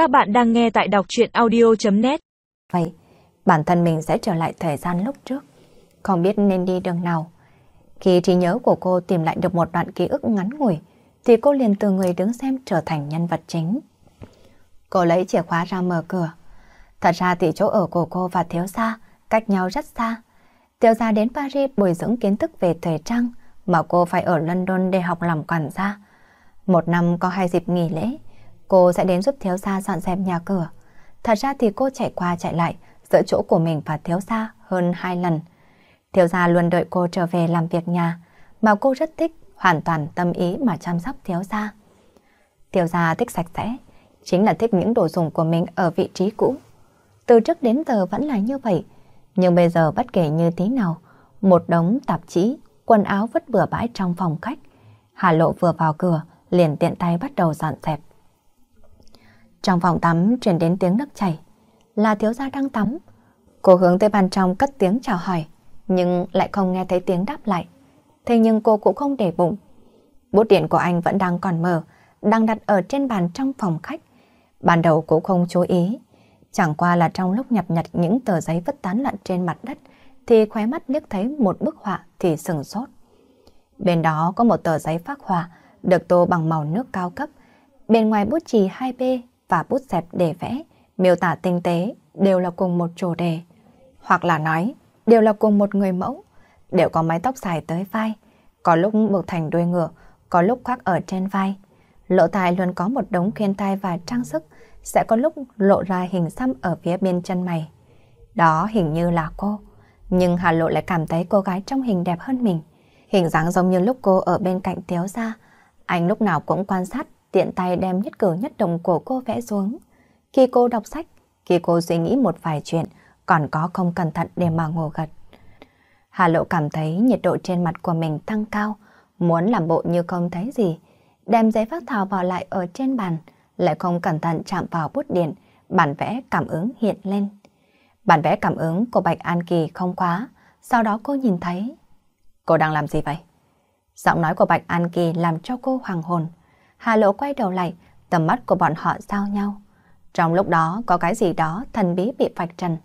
Các bạn đang nghe tại đọc chuyện audio.net Vậy, bản thân mình sẽ trở lại thời gian lúc trước. Không biết nên đi đường nào. Khi trí nhớ của cô tìm lại được một đoạn ký ức ngắn ngủi, thì cô liền từ người đứng xem trở thành nhân vật chính. Cô lấy chìa khóa ra mở cửa. Thật ra thì chỗ ở của cô và thiếu gia cách nhau rất xa. Thiếu gia đến Paris bồi dưỡng kiến thức về thời trang, mà cô phải ở London để học làm quản gia. Một năm có hai dịp nghỉ lễ, cô sẽ đến giúp thiếu gia dọn dẹp nhà cửa. Thật ra thì cô chạy qua chạy lại giữa chỗ của mình và thiếu gia hơn hai lần. Thiếu gia luôn đợi cô trở về làm việc nhà, mà cô rất thích, hoàn toàn tâm ý mà chăm sóc thiếu gia. Thiếu gia thích sạch sẽ, chính là thích những đồ dùng của mình ở vị trí cũ. Từ trước đến giờ vẫn là như vậy, nhưng bây giờ bất kể như thế nào, một đống tạp chí, quần áo vứt bừa bãi trong phòng khách. Hà Lộ vừa vào cửa, liền tiện tay bắt đầu dọn dẹp. Trong phòng tắm truyền đến tiếng nước chảy, là thiếu gia đang tắm. Cô hướng tới bàn trong cất tiếng chào hỏi, nhưng lại không nghe thấy tiếng đáp lại. Thế nhưng cô cũng không để bụng. Bút điện của anh vẫn đang còn mở, đang đặt ở trên bàn trong phòng khách. Ban đầu cũng không chú ý, chẳng qua là trong lúc nhặt nhặt những tờ giấy vứt tán loạn trên mặt đất, thì khóe mắt liếc thấy một bức họa thì sừng sốt. Bên đó có một tờ giấy phác họa được tô bằng màu nước cao cấp. Bên ngoài bút chì 2B và bút xẹp để vẽ, miêu tả tinh tế đều là cùng một chủ đề. Hoặc là nói, đều là cùng một người mẫu, đều có mái tóc dài tới vai, có lúc buộc thành đuôi ngựa, có lúc khoác ở trên vai. Lộ tài luôn có một đống khuyên tai và trang sức, sẽ có lúc lộ ra hình xăm ở phía bên chân mày. Đó hình như là cô, nhưng Hà Lộ lại cảm thấy cô gái trong hình đẹp hơn mình. Hình dáng giống như lúc cô ở bên cạnh Tiếu Gia, anh lúc nào cũng quan sát, tiện tay đem nhất cử nhất động của cô vẽ xuống. Khi cô đọc sách, khi cô suy nghĩ một vài chuyện, còn có không cẩn thận để mà ngủ gật. Hà Lộ cảm thấy nhiệt độ trên mặt của mình tăng cao, muốn làm bộ như không thấy gì. Đem giấy phát thảo vào lại ở trên bàn, lại không cẩn thận chạm vào bút điện, bản vẽ cảm ứng hiện lên. Bản vẽ cảm ứng của Bạch An Kỳ không quá, sau đó cô nhìn thấy. Cô đang làm gì vậy? Giọng nói của Bạch An Kỳ làm cho cô hoàng hồn. Hà Lộ quay đầu lại, tầm mắt của bọn họ giao nhau. Trong lúc đó có cái gì đó thần bí bị vạch trần.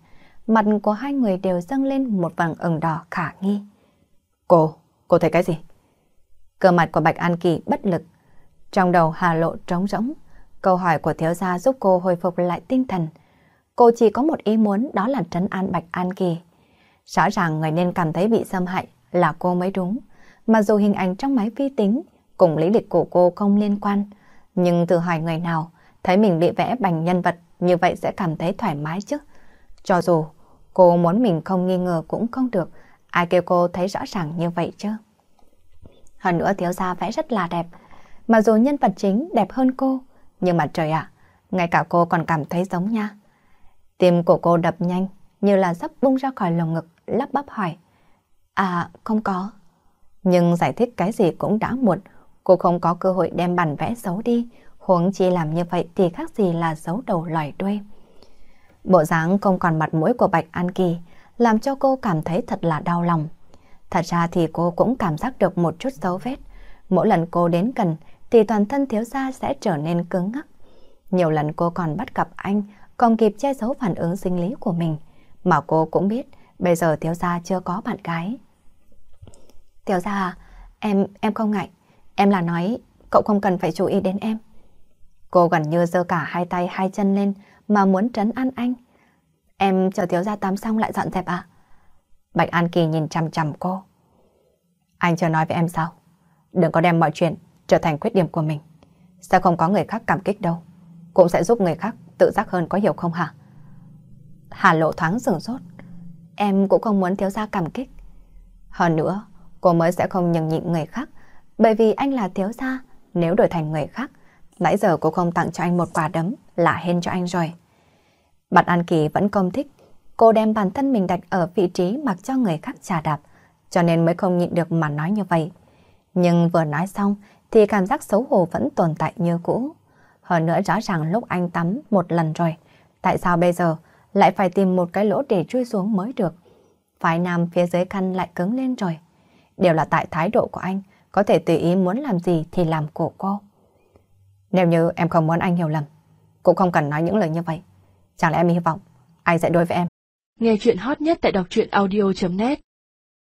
Mặt của hai người đều dâng lên một vầng ửng đỏ khả nghi. Cô, cô thấy cái gì? Cơ mặt của Bạch An Kỳ bất lực. Trong đầu Hà Lộ trống rỗng. Câu hỏi của thiếu gia giúp cô hồi phục lại tinh thần. Cô chỉ có một ý muốn đó là trấn an Bạch An Kỳ. Rõ ràng người nên cảm thấy bị xâm hại là cô mới đúng. Mà dù hình ảnh trong máy vi tính cùng lý lịch của cô không liên quan, nhưng thử hỏi người nào thấy mình bị vẽ bằng nhân vật như vậy sẽ cảm thấy thoải mái chứ. Cho dù cô muốn mình không nghi ngờ cũng không được, ai kêu cô thấy rõ ràng như vậy chứ. Hơn nữa thiếu gia vẽ rất là đẹp, mà dù nhân vật chính đẹp hơn cô, nhưng mà trời ạ, ngay cả cô còn cảm thấy giống nha. Tim của cô đập nhanh, như là sắp bung ra khỏi lồng ngực, lắp bắp hỏi. À, không có. Nhưng giải thích cái gì cũng đã muộn, cô không có cơ hội đem bản vẽ xấu đi, huống chi làm như vậy thì khác gì là xấu đầu lòi đuôi. Bộ dáng không còn mặt mũi của Bạch An Kỳ, làm cho cô cảm thấy thật là đau lòng. Thật ra thì cô cũng cảm giác được một chút dấu vết. Mỗi lần cô đến gần thì toàn thân thiếu gia sẽ trở nên cứng ngắc. Nhiều lần cô còn bắt gặp anh, còn kịp che giấu phản ứng sinh lý của mình. Mà cô cũng biết, bây giờ thiếu gia chưa có bạn gái. Thiếu gia à, em, em không ngại. Em là nói, cậu không cần phải chú ý đến em. Cô gần như giơ cả hai tay hai chân lên mà muốn trấn an anh. Em chờ thiếu gia tắm xong lại dọn dẹp à? Bạch An Kỳ nhìn chằm chằm cô. Anh chưa nói với em sao? Đừng có đem mọi chuyện trở thành khuyết điểm của mình. Sẽ không có người khác cảm kích đâu. Cũng sẽ giúp người khác tự giác hơn có hiểu không hả? Hà lộ thoáng sửng sốt. Em cũng không muốn thiếu gia cảm kích. Hơn nữa, cô mới sẽ không nhường nhịn người khác. Bởi vì anh là thiếu gia, nếu đổi thành người khác, nãy giờ cô không tặng cho anh một quả đấm là hên cho anh rồi. Bạn An Kỳ vẫn không thích. Cô đem bản thân mình đặt ở vị trí mặc cho người khác trà đạp, cho nên mới không nhịn được mà nói như vậy. Nhưng vừa nói xong thì cảm giác xấu hổ vẫn tồn tại như cũ. Hơn nữa rõ ràng lúc anh tắm một lần rồi, tại sao bây giờ lại phải tìm một cái lỗ để chui xuống mới được? Phái nam phía dưới khăn lại cứng lên rồi. Đều là tại thái độ của anh, có thể tùy ý muốn làm gì thì làm của cô. Nếu như em không muốn anh hiểu lầm, cũng không cần nói những lời như vậy. Chẳng lẽ em hy vọng anh sẽ đối với em? Nghe chuyện hot nhất tại đọc truyện audio.net